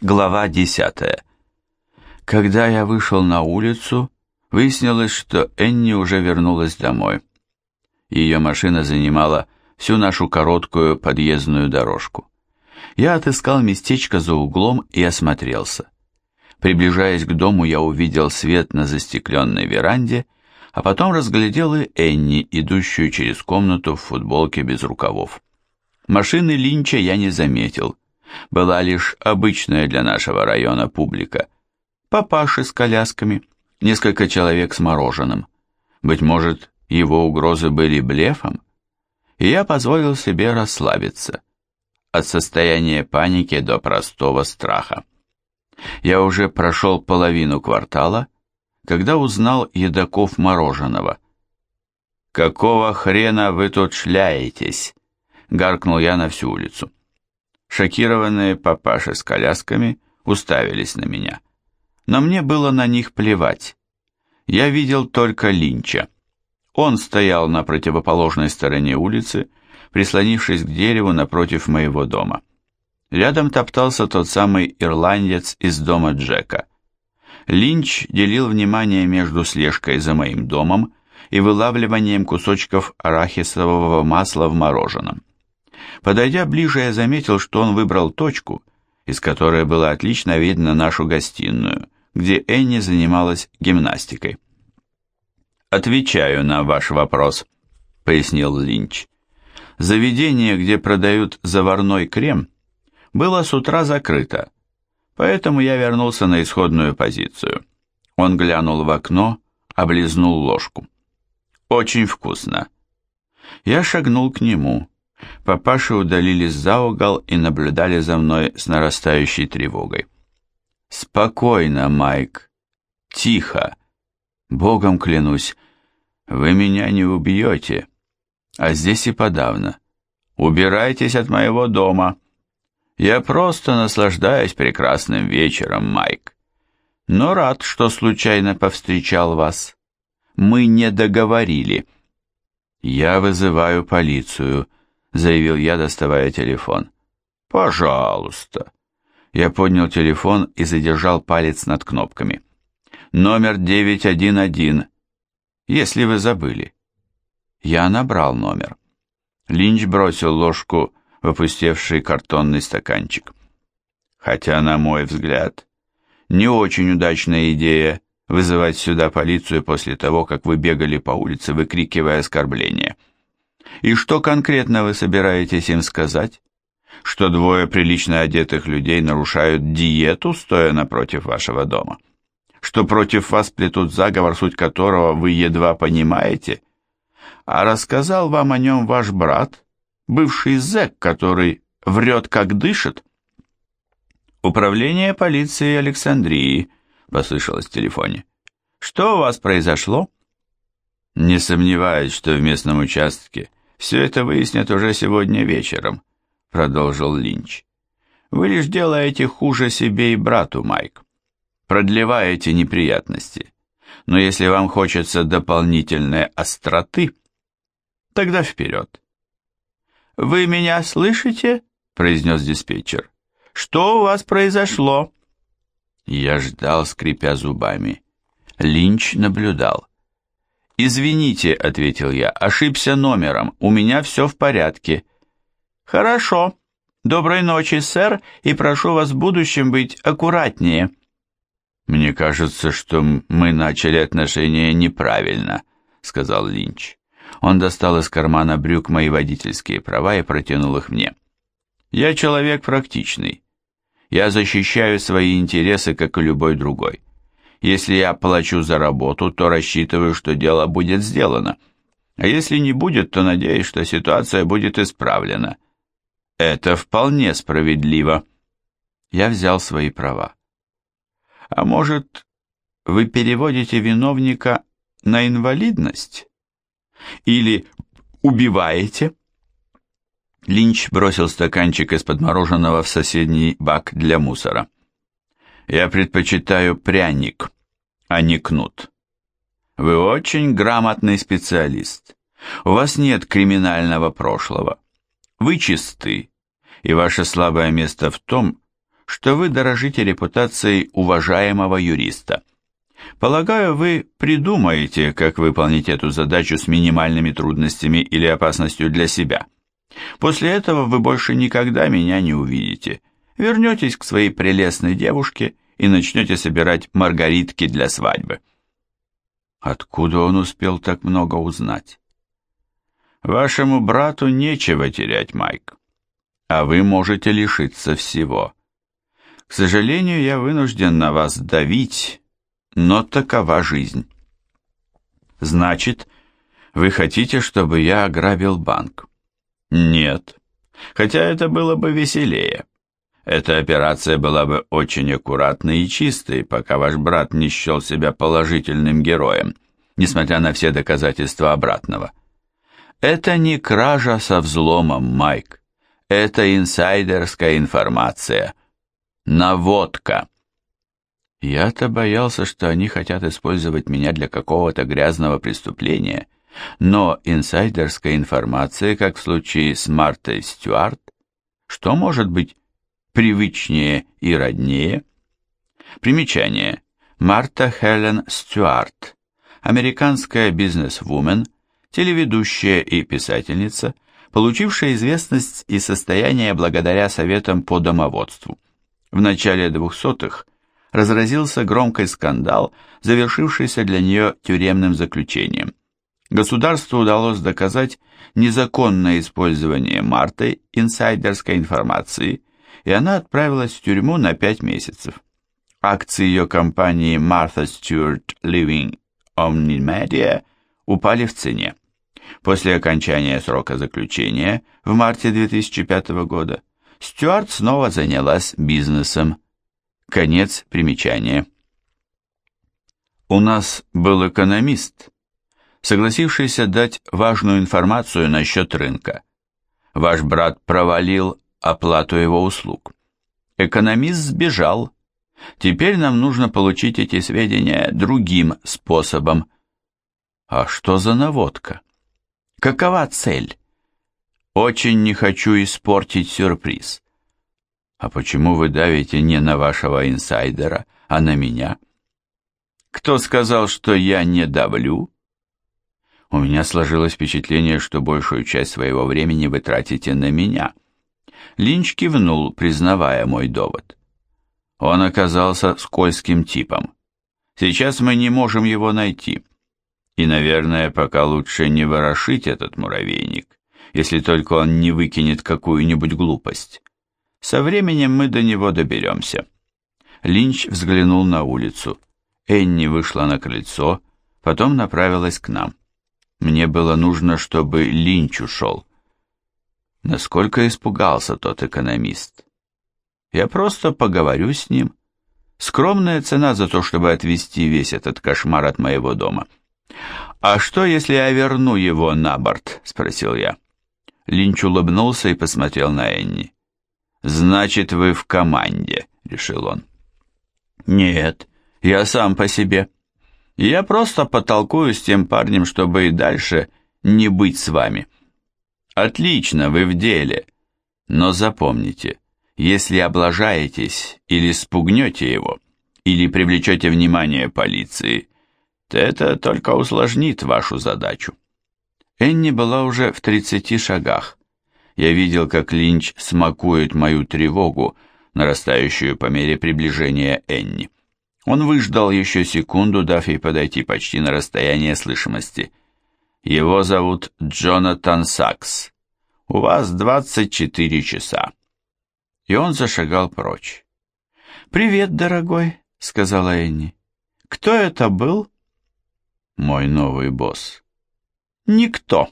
Глава 10. Когда я вышел на улицу, выяснилось, что Энни уже вернулась домой. Ее машина занимала всю нашу короткую подъездную дорожку. Я отыскал местечко за углом и осмотрелся. Приближаясь к дому, я увидел свет на застекленной веранде, а потом разглядел и Энни, идущую через комнату в футболке без рукавов. Машины Линча я не заметил – была лишь обычная для нашего района публика. Папаши с колясками, несколько человек с мороженым. Быть может, его угрозы были блефом? И я позволил себе расслабиться. От состояния паники до простого страха. Я уже прошел половину квартала, когда узнал едоков мороженого. «Какого хрена вы тут шляетесь?» — гаркнул я на всю улицу. Шокированные папаши с колясками уставились на меня. Но мне было на них плевать. Я видел только Линча. Он стоял на противоположной стороне улицы, прислонившись к дереву напротив моего дома. Рядом топтался тот самый ирландец из дома Джека. Линч делил внимание между слежкой за моим домом и вылавливанием кусочков арахисового масла в мороженом. Подойдя ближе, я заметил, что он выбрал точку, из которой было отлично видно нашу гостиную, где Энни занималась гимнастикой. «Отвечаю на ваш вопрос», — пояснил Линч. «Заведение, где продают заварной крем, было с утра закрыто, поэтому я вернулся на исходную позицию». Он глянул в окно, облизнул ложку. «Очень вкусно». Я шагнул к нему. Папаши удалились за угол и наблюдали за мной с нарастающей тревогой. «Спокойно, Майк. Тихо. Богом клянусь, вы меня не убьете. А здесь и подавно. Убирайтесь от моего дома. Я просто наслаждаюсь прекрасным вечером, Майк. Но рад, что случайно повстречал вас. Мы не договорили. Я вызываю полицию» заявил я, доставая телефон. «Пожалуйста». Я поднял телефон и задержал палец над кнопками. «Номер 911, если вы забыли». Я набрал номер. Линч бросил ложку в опустевший картонный стаканчик. Хотя, на мой взгляд, не очень удачная идея вызывать сюда полицию после того, как вы бегали по улице, выкрикивая оскорбления. И что конкретно вы собираетесь им сказать? Что двое прилично одетых людей нарушают диету, стоя напротив вашего дома? Что против вас плетут заговор, суть которого вы едва понимаете? А рассказал вам о нем ваш брат, бывший зэк, который врет, как дышит? «Управление полиции Александрии», — послышалось в телефоне. «Что у вас произошло?» «Не сомневаюсь, что в местном участке «Все это выяснят уже сегодня вечером», — продолжил Линч. «Вы лишь делаете хуже себе и брату, Майк. Продлеваете неприятности. Но если вам хочется дополнительной остроты, тогда вперед». «Вы меня слышите?» — произнес диспетчер. «Что у вас произошло?» Я ждал, скрипя зубами. Линч наблюдал. «Извините», — ответил я, — «ошибся номером, у меня все в порядке». «Хорошо. Доброй ночи, сэр, и прошу вас в будущем быть аккуратнее». «Мне кажется, что мы начали отношения неправильно», — сказал Линч. Он достал из кармана брюк мои водительские права и протянул их мне. «Я человек практичный. Я защищаю свои интересы, как и любой другой. Если я плачу за работу, то рассчитываю, что дело будет сделано. А если не будет, то надеюсь, что ситуация будет исправлена. Это вполне справедливо. Я взял свои права. А может, вы переводите виновника на инвалидность? Или убиваете? Линч бросил стаканчик из-под мороженого в соседний бак для мусора. Я предпочитаю пряник, а не кнут. Вы очень грамотный специалист. У вас нет криминального прошлого. Вы чисты, и ваше слабое место в том, что вы дорожите репутацией уважаемого юриста. Полагаю, вы придумаете, как выполнить эту задачу с минимальными трудностями или опасностью для себя. После этого вы больше никогда меня не увидите. Вернетесь к своей прелестной девушке и начнете собирать маргаритки для свадьбы. Откуда он успел так много узнать? Вашему брату нечего терять, Майк, а вы можете лишиться всего. К сожалению, я вынужден на вас давить, но такова жизнь. Значит, вы хотите, чтобы я ограбил банк? Нет. Хотя это было бы веселее. Эта операция была бы очень аккуратной и чистой, пока ваш брат не счел себя положительным героем, несмотря на все доказательства обратного. Это не кража со взломом, Майк. Это инсайдерская информация. Наводка. Я-то боялся, что они хотят использовать меня для какого-то грязного преступления, но инсайдерская информация, как в случае с Мартой Стюарт, что может быть привычнее и роднее. Примечание. Марта Хелен Стюарт, американская бизнес-вумен, телеведущая и писательница, получившая известность и состояние благодаря советам по домоводству. В начале 200-х разразился громкий скандал, завершившийся для нее тюремным заключением. Государству удалось доказать незаконное использование Мартой инсайдерской информации и она отправилась в тюрьму на пять месяцев. Акции ее компании Martha Stewart Living Omnimedia упали в цене. После окончания срока заключения в марте 2005 года Стюарт снова занялась бизнесом. Конец примечания. У нас был экономист, согласившийся дать важную информацию насчет рынка. Ваш брат провалил оплату его услуг. Экономист сбежал. Теперь нам нужно получить эти сведения другим способом. А что за наводка? Какова цель? Очень не хочу испортить сюрприз. А почему вы давите не на вашего инсайдера, а на меня? Кто сказал, что я не давлю? У меня сложилось впечатление, что большую часть своего времени вы тратите на меня. Линч кивнул, признавая мой довод. Он оказался скользким типом. Сейчас мы не можем его найти. И, наверное, пока лучше не ворошить этот муравейник, если только он не выкинет какую-нибудь глупость. Со временем мы до него доберемся. Линч взглянул на улицу. Энни вышла на крыльцо, потом направилась к нам. Мне было нужно, чтобы Линч ушел. Насколько испугался тот экономист. Я просто поговорю с ним. Скромная цена за то, чтобы отвести весь этот кошмар от моего дома. «А что, если я верну его на борт?» — спросил я. Линч улыбнулся и посмотрел на Энни. «Значит, вы в команде», — решил он. «Нет, я сам по себе. Я просто потолкую с тем парнем, чтобы и дальше не быть с вами». Отлично, вы в деле. Но запомните, если облажаетесь или спугнете его, или привлечете внимание полиции, то это только усложнит вашу задачу. Энни была уже в 30 шагах. Я видел, как Линч смакует мою тревогу, нарастающую по мере приближения Энни. Он выждал еще секунду, дав ей подойти почти на расстояние слышимости – его зовут Джонатан Сакс. У вас 24 часа. И он зашагал прочь. «Привет, дорогой», — сказала Энни. «Кто это был?» «Мой новый босс». «Никто».